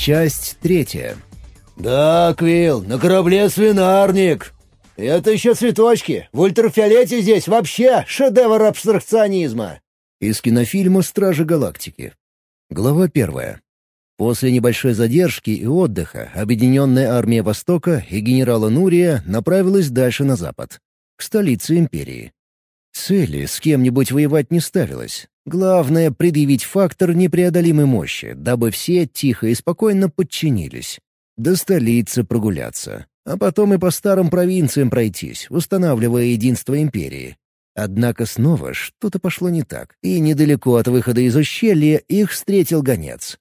Часть третья. «Да, Квилл, на корабле свинарник. Это еще цветочки. В ультрафиолете здесь вообще шедевр абстракционизма». Из кинофильма «Стражи галактики». Глава первая. После небольшой задержки и отдыха Объединенная армия Востока и генерала Нурия направилась дальше на запад, к столице империи. Цели с кем-нибудь воевать не ставилось. Главное — предъявить фактор непреодолимой мощи, дабы все тихо и спокойно подчинились. До столицы прогуляться, а потом и по старым провинциям пройтись, устанавливая единство империи. Однако снова что-то пошло не так, и недалеко от выхода из ущелья их встретил гонец.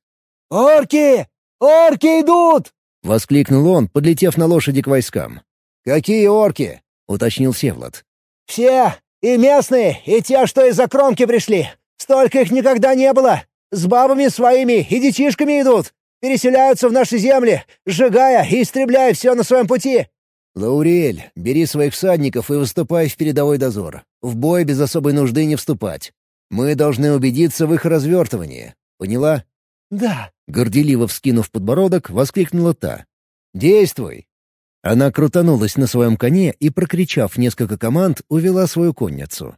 «Орки! Орки идут!» — воскликнул он, подлетев на лошади к войскам. «Какие орки?» — уточнил Севлад. «Все! И местные, и те, что из-за кромки пришли! Столько их никогда не было! С бабами своими и детишками идут! Переселяются в наши земли, сжигая и истребляя все на своем пути!» «Лаурель, бери своих всадников и выступай в передовой дозор. В бой без особой нужды не вступать. Мы должны убедиться в их развертывании. Поняла?» «Да», — горделиво вскинув подбородок, воскликнула та. «Действуй!» Она крутанулась на своем коне и, прокричав несколько команд, увела свою конницу.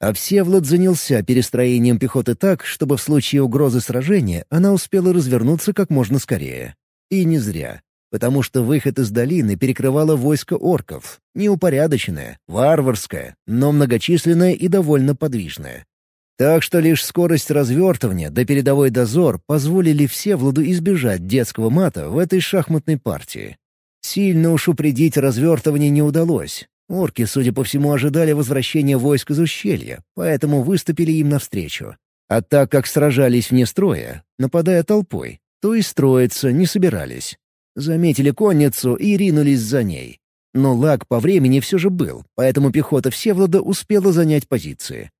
А Всевлад занялся перестроением пехоты так, чтобы в случае угрозы сражения она успела развернуться как можно скорее. И не зря, потому что выход из долины перекрывало войско орков, неупорядоченное, варварское, но многочисленное и довольно подвижное. Так что лишь скорость развертывания да передовой дозор позволили Всевладу избежать детского мата в этой шахматной партии. Сильно уж упредить развертывание не удалось. Орки, судя по всему, ожидали возвращения войск из ущелья, поэтому выступили им навстречу. А так как сражались вне строя, нападая толпой, то и строиться не собирались. Заметили конницу и ринулись за ней. Но лаг по времени все же был, поэтому пехота Всевлада успела занять позиции.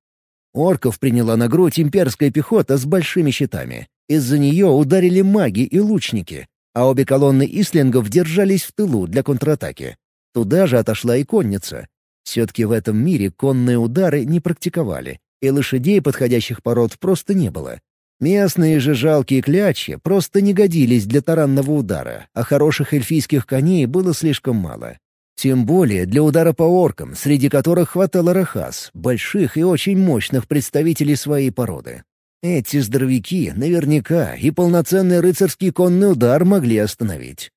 Орков приняла на грудь имперская пехота с большими щитами. Из-за нее ударили маги и лучники, а обе колонны ислингов держались в тылу для контратаки. Туда же отошла и конница. Все-таки в этом мире конные удары не практиковали, и лошадей подходящих пород просто не было. Местные же жалкие клячи просто не годились для таранного удара, а хороших эльфийских коней было слишком мало. Тем более для удара по оркам, среди которых хватало рахас, больших и очень мощных представителей своей породы. Эти здоровяки наверняка и полноценный рыцарский конный удар могли остановить.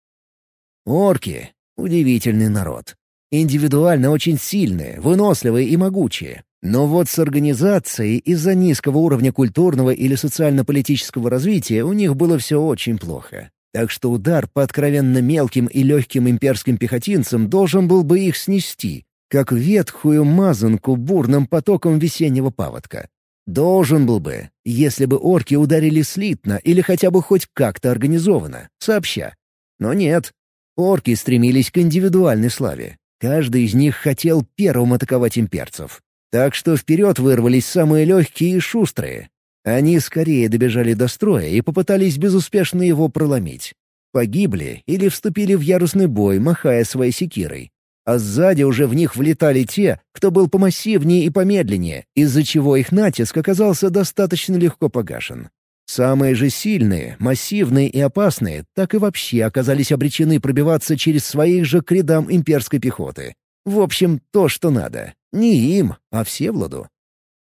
Орки — удивительный народ. Индивидуально очень сильные, выносливые и могучие. Но вот с организацией из-за низкого уровня культурного или социально-политического развития у них было все очень плохо. Так что удар по откровенно мелким и легким имперским пехотинцам должен был бы их снести, как ветхую мазанку бурным потоком весеннего паводка. Должен был бы, если бы орки ударили слитно или хотя бы хоть как-то организованно, сообща. Но нет. Орки стремились к индивидуальной славе. Каждый из них хотел первым атаковать имперцев. Так что вперед вырвались самые легкие и шустрые, они скорее добежали до строя и попытались безуспешно его проломить. Погибли или вступили в ярусный бой, махая своей секирой. А сзади уже в них влетали те, кто был помассивнее и помедленнее, из-за чего их натиск оказался достаточно легко погашен. Самые же сильные, массивные и опасные так и вообще оказались обречены пробиваться через своих же к рядам имперской пехоты. В общем, то, что надо. Не им, а Всевладу.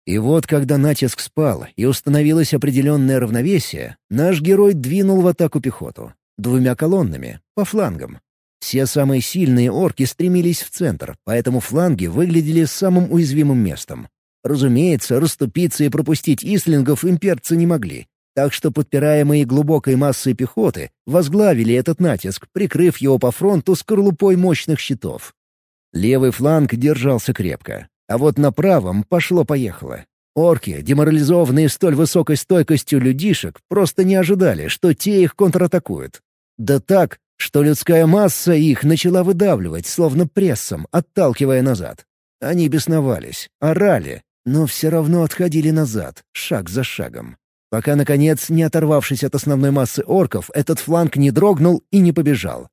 И вот, когда натиск спал и установилось определенное равновесие, наш герой двинул в атаку пехоту. Двумя колоннами, по флангам. Все самые сильные орки стремились в центр, поэтому фланги выглядели самым уязвимым местом. Разумеется, расступиться и пропустить ислингов имперцы не могли, так что подпираемые глубокой массой пехоты возглавили этот натиск, прикрыв его по фронту скорлупой мощных щитов. Левый фланг держался крепко, а вот на правом пошло-поехало. Орки, деморализованные столь высокой стойкостью людишек, просто не ожидали, что те их контратакуют. Да так, что людская масса их начала выдавливать, словно прессом, отталкивая назад. Они бесновались, орали, но все равно отходили назад, шаг за шагом. Пока, наконец, не оторвавшись от основной массы орков, этот фланг не дрогнул и не побежал.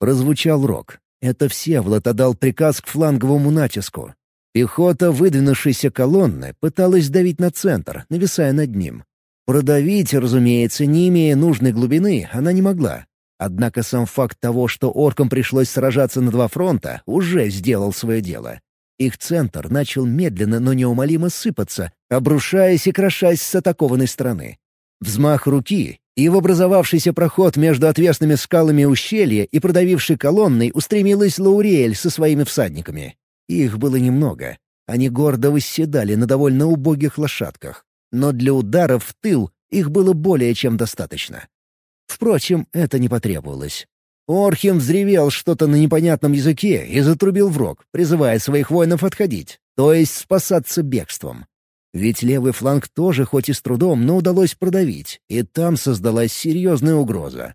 Прозвучал рог. Это Всеволод отдал приказ к фланговому натиску. Пехота выдвинувшейся колонны пыталась давить на центр, нависая над ним. Продавить, разумеется, не имея нужной глубины, она не могла. Однако сам факт того, что оркам пришлось сражаться на два фронта, уже сделал свое дело. Их центр начал медленно, но неумолимо сыпаться, обрушаясь и крошась с атакованной стороны. Взмах руки, и в образовавшийся проход между отвесными скалами ущелья и продавившей колонной устремилась Лауриэль со своими всадниками. Их было немного. Они гордо восседали на довольно убогих лошадках. Но для ударов в тыл их было более чем достаточно. Впрочем, это не потребовалось. Орхим взревел что-то на непонятном языке и затрубил в рог, призывая своих воинов отходить, то есть спасаться бегством. Ведь левый фланг тоже хоть и с трудом, но удалось продавить, и там создалась серьезная угроза.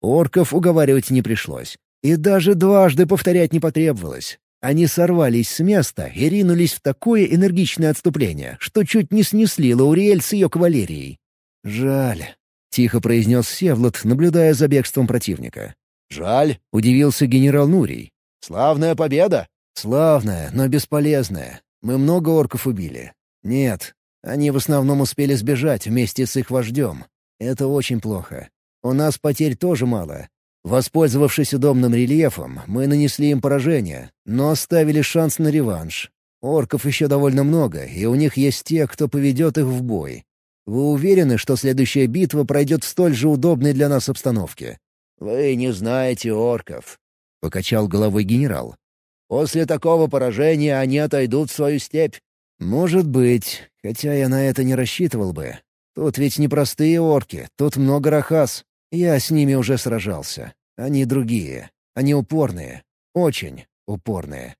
Орков уговаривать не пришлось. И даже дважды повторять не потребовалось. Они сорвались с места и ринулись в такое энергичное отступление, что чуть не снесли Лауриэль с ее кавалерией. «Жаль», — тихо произнес Севлот, наблюдая за бегством противника. «Жаль», — удивился генерал Нурий. «Славная победа!» «Славная, но бесполезная. Мы много орков убили. Нет, они в основном успели сбежать вместе с их вождем. Это очень плохо. У нас потерь тоже мало. Воспользовавшись удобным рельефом, мы нанесли им поражение, но оставили шанс на реванш. Орков еще довольно много, и у них есть те, кто поведет их в бой. Вы уверены, что следующая битва пройдет в столь же удобной для нас обстановке? «Вы не знаете орков», — покачал головой генерал. «После такого поражения они отойдут в свою степь». «Может быть, хотя я на это не рассчитывал бы. Тут ведь непростые орки, тут много рахас. Я с ними уже сражался. Они другие. Они упорные. Очень упорные».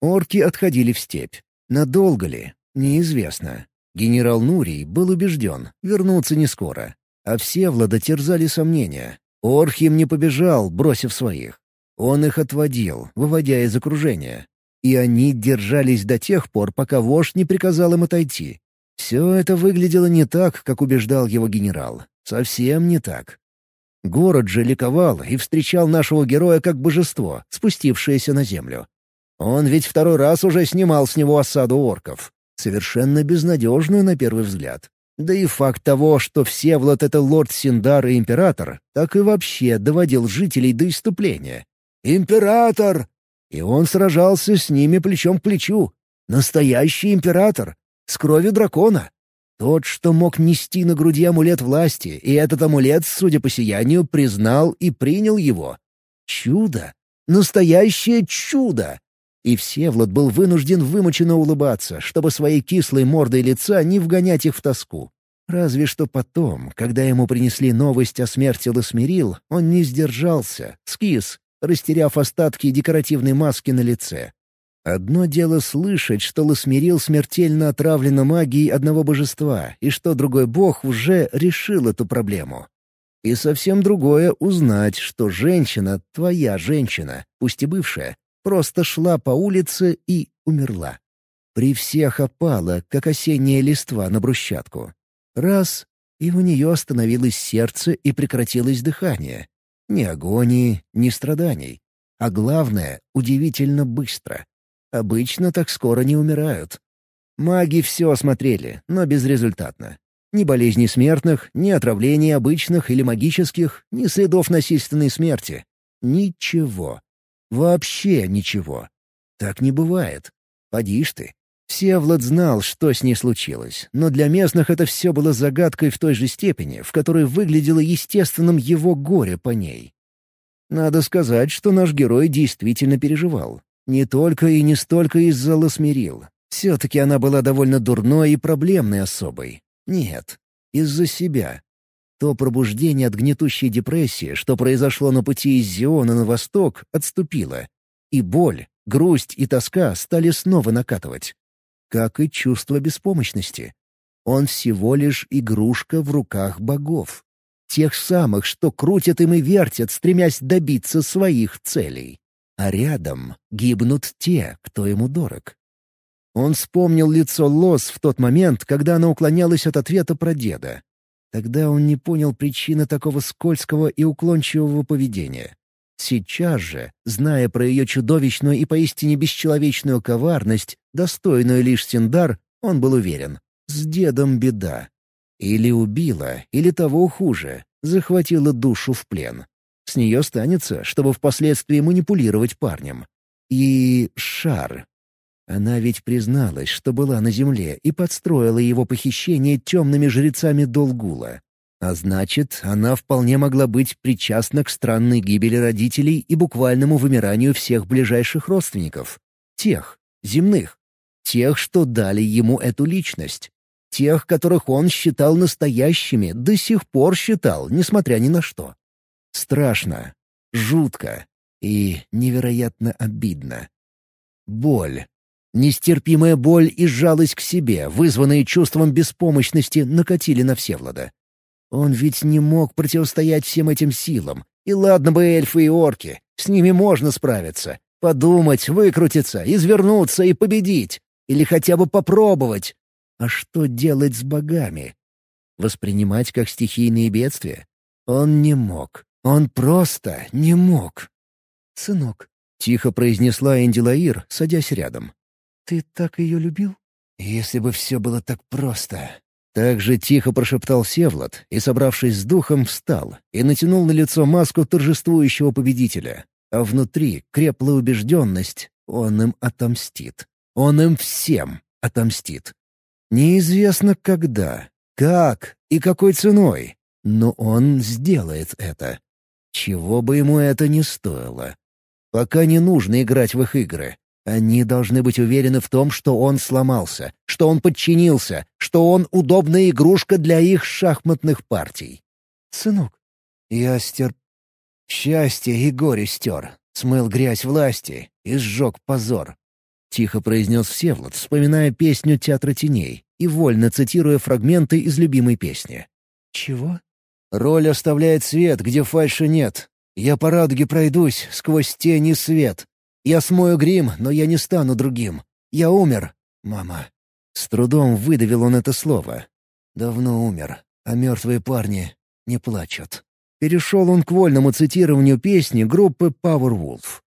Орки отходили в степь. Надолго ли? Неизвестно. Генерал Нурий был убежден, вернуться не скоро. А все Влада терзали сомнения. Орхим не побежал, бросив своих. Он их отводил, выводя из окружения. И они держались до тех пор, пока вождь не приказал им отойти. Все это выглядело не так, как убеждал его генерал. Совсем не так. Город же ликовал и встречал нашего героя как божество, спустившееся на землю. Он ведь второй раз уже снимал с него осаду орков. Совершенно безнадежную на первый взгляд. Да и факт того, что Всеволод — это лорд Синдар и император, так и вообще доводил жителей до иступления. «Император!» И он сражался с ними плечом к плечу. Настоящий император. С кровью дракона. Тот, что мог нести на груди амулет власти, и этот амулет, судя по сиянию, признал и принял его. Чудо! Настоящее чудо! И Всевлад был вынужден вымученно улыбаться, чтобы своей кислой мордой лица не вгонять их в тоску. Разве что потом, когда ему принесли новость о смерти Ласмирил, он не сдержался, скис, растеряв остатки декоративной маски на лице. Одно дело слышать, что Ласмирил смертельно отравлена магией одного божества, и что другой бог уже решил эту проблему. И совсем другое — узнать, что женщина, твоя женщина, пусть и бывшая, просто шла по улице и умерла. При всех опала, как осенняя листва на брусчатку. Раз — и у нее остановилось сердце и прекратилось дыхание. Ни агонии, ни страданий. А главное — удивительно быстро. Обычно так скоро не умирают. Маги все осмотрели, но безрезультатно. Ни болезней смертных, ни отравлений обычных или магических, ни следов насильственной смерти. Ничего. Вообще ничего. Так не бывает. Поди ж ты. Всевлад знал, что с ней случилось, но для местных это все было загадкой в той же степени, в которой выглядело естественным его горе по ней. Надо сказать, что наш герой действительно переживал. Не только и не столько из-за Ласмирил. Все-таки она была довольно дурной и проблемной особой. Нет, из-за себя. То пробуждение от гнетущей депрессии, что произошло на пути из Зиона на восток, отступило. И боль, грусть и тоска стали снова накатывать. Как и чувство беспомощности. Он всего лишь игрушка в руках богов. Тех самых, что крутят им и вертят, стремясь добиться своих целей. А рядом гибнут те, кто ему дорог. Он вспомнил лицо Лос в тот момент, когда она уклонялась от ответа про деда. Тогда он не понял причины такого скользкого и уклончивого поведения. Сейчас же, зная про ее чудовищную и поистине бесчеловечную коварность, достойную лишь Синдар, он был уверен — с дедом беда. Или убила, или того хуже, захватила душу в плен. С нее станется, чтобы впоследствии манипулировать парнем. И шар. Она ведь призналась, что была на земле и подстроила его похищение темными жрецами Долгула. А значит, она вполне могла быть причастна к странной гибели родителей и буквальному вымиранию всех ближайших родственников. Тех, земных. Тех, что дали ему эту личность. Тех, которых он считал настоящими, до сих пор считал, несмотря ни на что. Страшно, жутко и невероятно обидно. Боль. Нестерпимая боль и жалость к себе, вызванные чувством беспомощности, накатили на Всевлада. Он ведь не мог противостоять всем этим силам. И ладно бы эльфы и орки, с ними можно справиться. Подумать, выкрутиться, извернуться и победить. Или хотя бы попробовать. А что делать с богами? Воспринимать как стихийные бедствия? Он не мог. Он просто не мог. «Сынок», — тихо произнесла Эндилаир, садясь рядом. «Ты так ее любил?» «Если бы все было так просто», так же тихо прошептал Севлад и, собравшись с духом, встал и натянул на лицо маску торжествующего победителя. А внутри крепла убежденность — он им отомстит. Он им всем отомстит. Неизвестно когда, как и какой ценой, но он сделает это. Чего бы ему это ни стоило. Пока не нужно играть в их игры. Они должны быть уверены в том, что он сломался, что он подчинился, что он удобная игрушка для их шахматных партий. «Сынок, я стер... Счастье и горе стер, смыл грязь власти и сжег позор», — тихо произнес Всеволод, вспоминая песню «Театра теней» и вольно цитируя фрагменты из любимой песни. «Чего?» «Роль оставляет свет, где фальши нет. Я по радуге пройдусь, сквозь тени свет. Я смою грим, но я не стану другим. Я умер, мама». С трудом выдавил он это слово. «Давно умер, а мертвые парни не плачут». Перешел он к вольному цитированию песни группы Powerwolf.